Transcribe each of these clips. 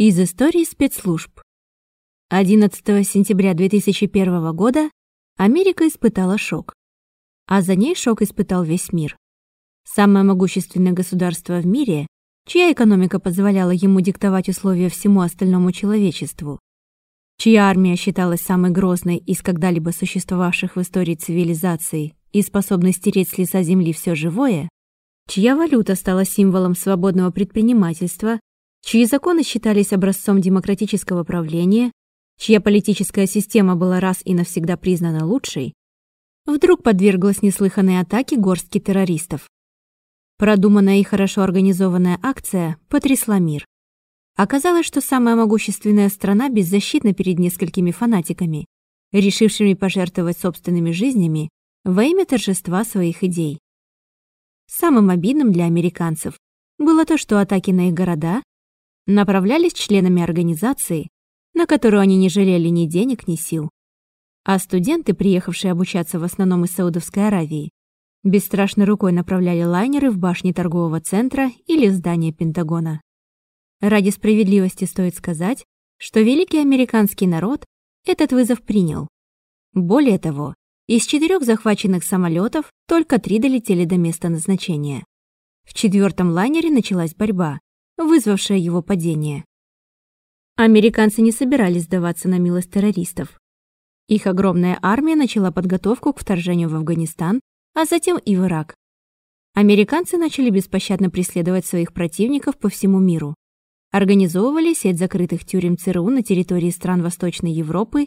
Из истории спецслужб. 11 сентября 2001 года Америка испытала шок. А за ней шок испытал весь мир. Самое могущественное государство в мире, чья экономика позволяла ему диктовать условия всему остальному человечеству, чья армия считалась самой грозной из когда-либо существовавших в истории цивилизаций и способной стереть с лица земли все живое, чья валюта стала символом свободного предпринимательства чьи законы считались образцом демократического правления, чья политическая система была раз и навсегда признана лучшей, вдруг подверглась неслыханной атаке горстки террористов. Продуманная и хорошо организованная акция потрясла мир. Оказалось, что самая могущественная страна беззащитна перед несколькими фанатиками, решившими пожертвовать собственными жизнями во имя торжества своих идей. Самым обидным для американцев было то, что атаки на их города направлялись членами организации, на которую они не жалели ни денег, ни сил. А студенты, приехавшие обучаться в основном из Саудовской Аравии, бесстрашной рукой направляли лайнеры в башни торгового центра или здание Пентагона. Ради справедливости стоит сказать, что великий американский народ этот вызов принял. Более того, из четырех захваченных самолетов только три долетели до места назначения. В четвертом лайнере началась борьба, вызвавшее его падение. Американцы не собирались сдаваться на милость террористов. Их огромная армия начала подготовку к вторжению в Афганистан, а затем и в Ирак. Американцы начали беспощадно преследовать своих противников по всему миру. Организовывали сеть закрытых тюрем ЦРУ на территории стран Восточной Европы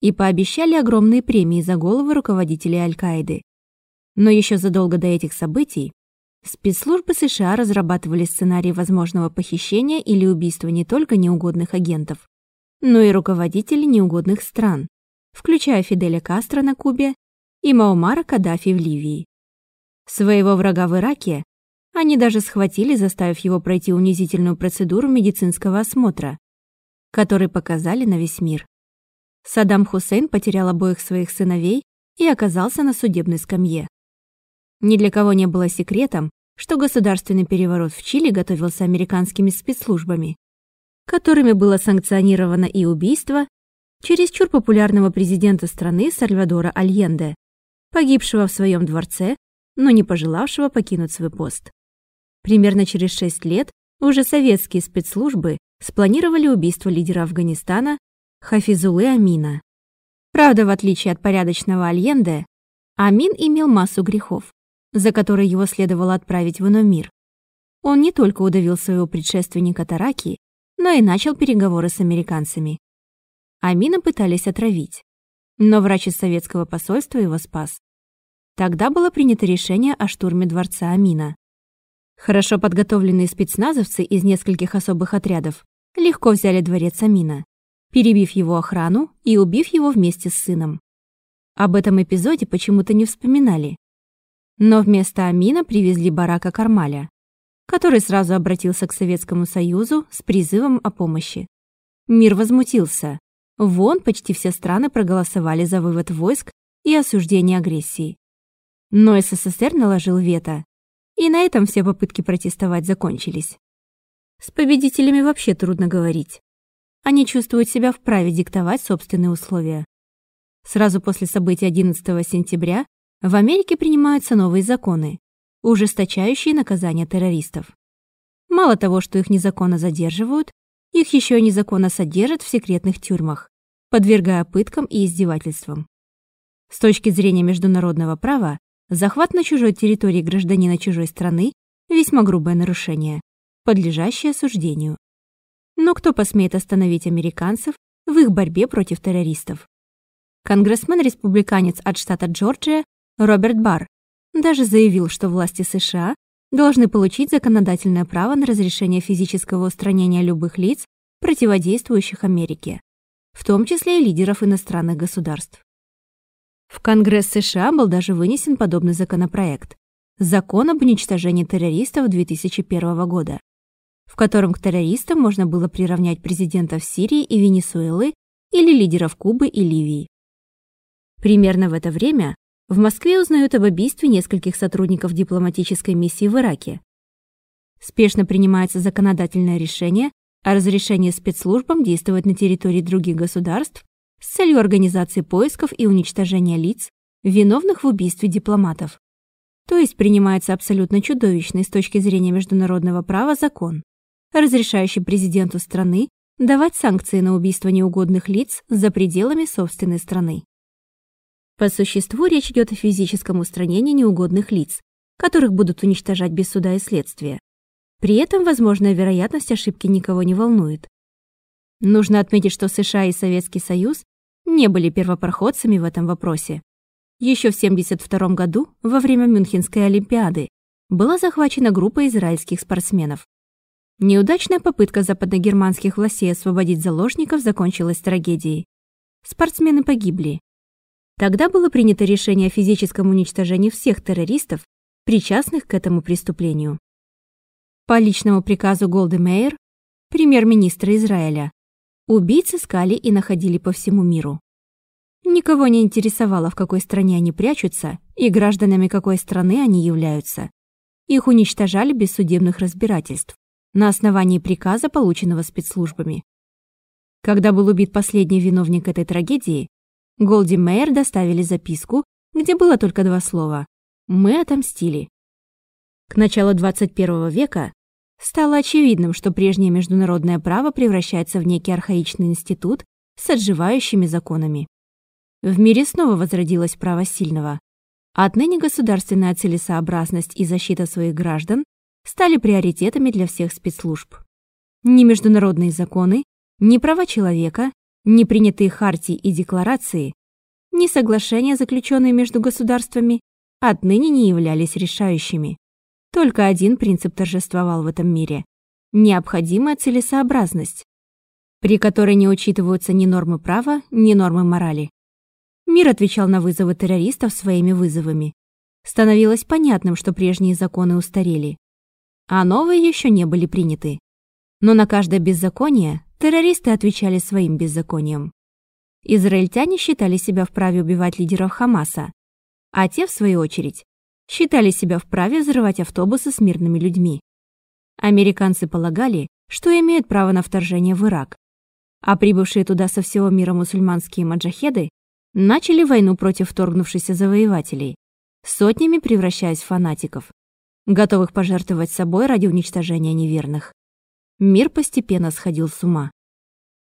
и пообещали огромные премии за головы руководителей Аль-Каиды. Но еще задолго до этих событий Спецслужбы США разрабатывали сценарий возможного похищения или убийства не только неугодных агентов, но и руководителей неугодных стран, включая Фиделя Кастро на Кубе и Маумара Каддафи в Ливии. Своего врага в Ираке они даже схватили, заставив его пройти унизительную процедуру медицинского осмотра, который показали на весь мир. Саддам Хусейн потерял обоих своих сыновей и оказался на судебной скамье. Ни для кого не было секретом, что государственный переворот в Чили готовился американскими спецслужбами, которыми было санкционировано и убийство чересчур популярного президента страны Сальвадора Альенде, погибшего в своем дворце, но не пожелавшего покинуть свой пост. Примерно через шесть лет уже советские спецслужбы спланировали убийство лидера Афганистана Хафизулы Амина. Правда, в отличие от порядочного Альенде, Амин имел массу грехов за который его следовало отправить в иной мир. Он не только удавил своего предшественника Тараки, но и начал переговоры с американцами. Амина пытались отравить, но врач из советского посольства его спас. Тогда было принято решение о штурме дворца Амина. Хорошо подготовленные спецназовцы из нескольких особых отрядов легко взяли дворец Амина, перебив его охрану и убив его вместе с сыном. Об этом эпизоде почему-то не вспоминали, но вместо Амина привезли Барака Кармаля, который сразу обратился к Советскому Союзу с призывом о помощи. Мир возмутился. Вон почти все страны проголосовали за вывод войск и осуждение агрессии. Но СССР наложил вето, и на этом все попытки протестовать закончились. С победителями вообще трудно говорить. Они чувствуют себя вправе диктовать собственные условия. Сразу после событий 11 сентября в Америке принимаются новые законы, ужесточающие наказание террористов. Мало того, что их незаконно задерживают, их еще незаконно содержат в секретных тюрьмах, подвергая пыткам и издевательствам. С точки зрения международного права, захват на чужой территории гражданина чужой страны – весьма грубое нарушение, подлежащее осуждению. Но кто посмеет остановить американцев в их борьбе против террористов? Конгрессмен-республиканец от штата Джорджия Роберт Барр даже заявил, что власти США должны получить законодательное право на разрешение физического устранения любых лиц, противодействующих Америке, в том числе и лидеров иностранных государств. В Конгресс США был даже вынесен подобный законопроект «Закон об уничтожении террористов 2001 года», в котором к террористам можно было приравнять президентов Сирии и Венесуэлы или лидеров Кубы и Ливии. Примерно в это время в Москве узнают об убийстве нескольких сотрудников дипломатической миссии в Ираке. Спешно принимается законодательное решение о разрешении спецслужбам действовать на территории других государств с целью организации поисков и уничтожения лиц, виновных в убийстве дипломатов. То есть принимается абсолютно чудовищный с точки зрения международного права закон, разрешающий президенту страны давать санкции на убийство неугодных лиц за пределами собственной страны. По существу речь идет о физическом устранении неугодных лиц, которых будут уничтожать без суда и следствия. При этом возможная вероятность ошибки никого не волнует. Нужно отметить, что США и Советский Союз не были первопроходцами в этом вопросе. Еще в 1972 году, во время Мюнхенской Олимпиады, была захвачена группа израильских спортсменов. Неудачная попытка западногерманских властей освободить заложников закончилась трагедией. Спортсмены погибли. Тогда было принято решение о физическом уничтожении всех террористов, причастных к этому преступлению. По личному приказу Голды Мейер, премьер-министра Израиля, убийцы искали и находили по всему миру. Никого не интересовало, в какой стране они прячутся и гражданами какой страны они являются. Их уничтожали без судебных разбирательств, на основании приказа, полученного спецслужбами. Когда был убит последний виновник этой трагедии, Голди Мейер доставили записку, где было только два слова «Мы отомстили». К началу 21 века стало очевидным, что прежнее международное право превращается в некий архаичный институт с отживающими законами. В мире снова возродилось право сильного. Отныне государственная целесообразность и защита своих граждан стали приоритетами для всех спецслужб. Ни международные законы, ни права человека, ни принятые хартии и декларации, ни соглашения, заключенные между государствами, отныне не являлись решающими. Только один принцип торжествовал в этом мире – необходимая целесообразность, при которой не учитываются ни нормы права, ни нормы морали. Мир отвечал на вызовы террористов своими вызовами. Становилось понятным, что прежние законы устарели, а новые еще не были приняты. Но на каждое беззаконие террористы отвечали своим беззаконием. Израильтяне считали себя вправе убивать лидеров Хамаса, а те, в свою очередь, считали себя вправе взрывать автобусы с мирными людьми. Американцы полагали, что имеют право на вторжение в Ирак, а прибывшие туда со всего мира мусульманские маджахеды начали войну против вторгнувшихся завоевателей, сотнями превращаясь в фанатиков, готовых пожертвовать собой ради уничтожения неверных. Мир постепенно сходил с ума.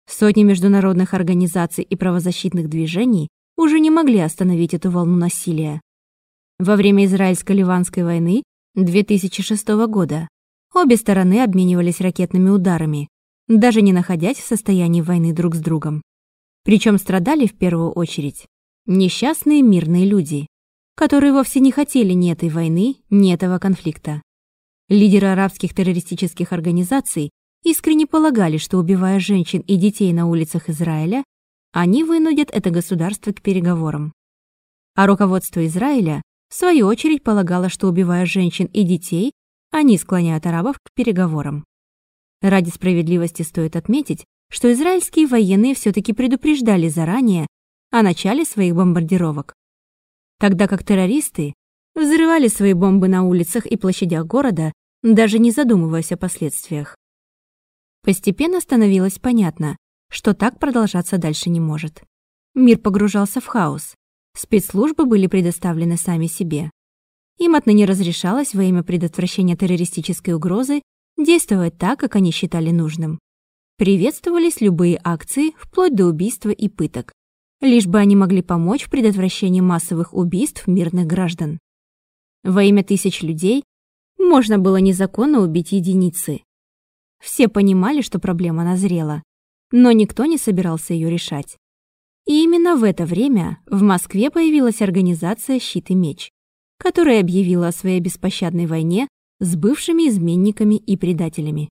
Сотни международных организаций и правозащитных движений уже не могли остановить эту волну насилия. Во время израильско-ливанской войны 2006 года обе стороны обменивались ракетными ударами, даже не находясь в состоянии войны друг с другом. Причем страдали в первую очередь несчастные мирные люди, которые вовсе не хотели ни этой войны, ни этого конфликта. Лидеры арабских террористических организаций искренне полагали, что убивая женщин и детей на улицах Израиля, они вынудят это государство к переговорам. А руководство Израиля в свою очередь полагала, что убивая женщин и детей, они склоняют арабов к переговорам. Ради справедливости стоит отметить, что израильские военные все-таки предупреждали заранее о начале своих бомбардировок. Тогда как террористы взрывали свои бомбы на улицах и площадях города, даже не задумываясь о последствиях. Постепенно становилось понятно, что так продолжаться дальше не может. Мир погружался в хаос, Спецслужбы были предоставлены сами себе. Им отныне разрешалось во имя предотвращения террористической угрозы действовать так, как они считали нужным. Приветствовались любые акции, вплоть до убийства и пыток, лишь бы они могли помочь в предотвращении массовых убийств мирных граждан. Во имя тысяч людей можно было незаконно убить единицы. Все понимали, что проблема назрела, но никто не собирался ее решать. И именно в это время в Москве появилась организация «Щит и меч», которая объявила о своей беспощадной войне с бывшими изменниками и предателями.